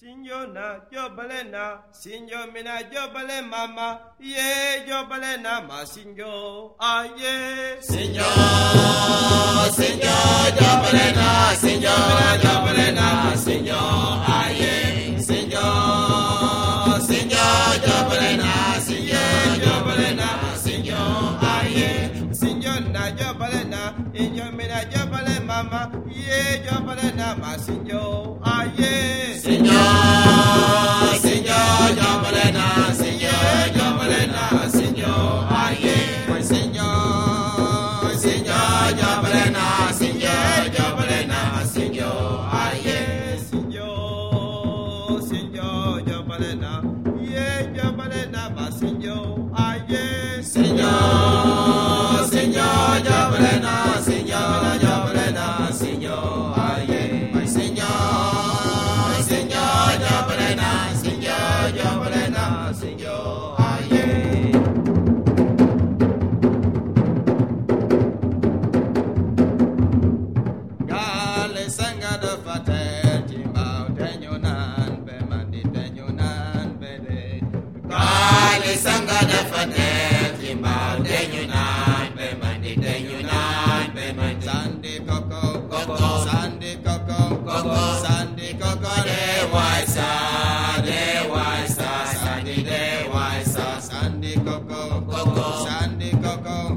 Sinjo na jobale na, sinjo mina jobale mama, ye jobale na ma sinjo, aye. Sinjo, sinjo, jobale na, sinjo, jobale mama, ye jobale na ma sinjo, aye. Sinjo, sinjo, jobale na, sinjo, jobale na, sinjo, aye. Sinjo, sinjo, jobale na, sinjo, jobale na, sinjo, aye. Sinjo, sinjo jobale na, ye jobale na ma aye.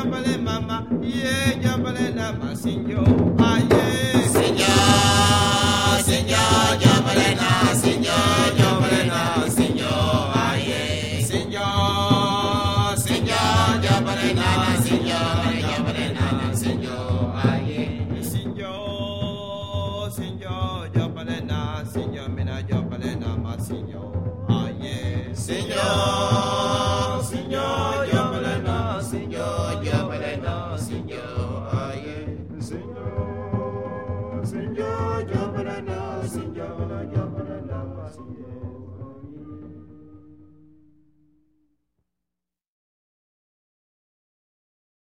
jambale mama, ye jambale la masinjo, aye. Eh. Señor.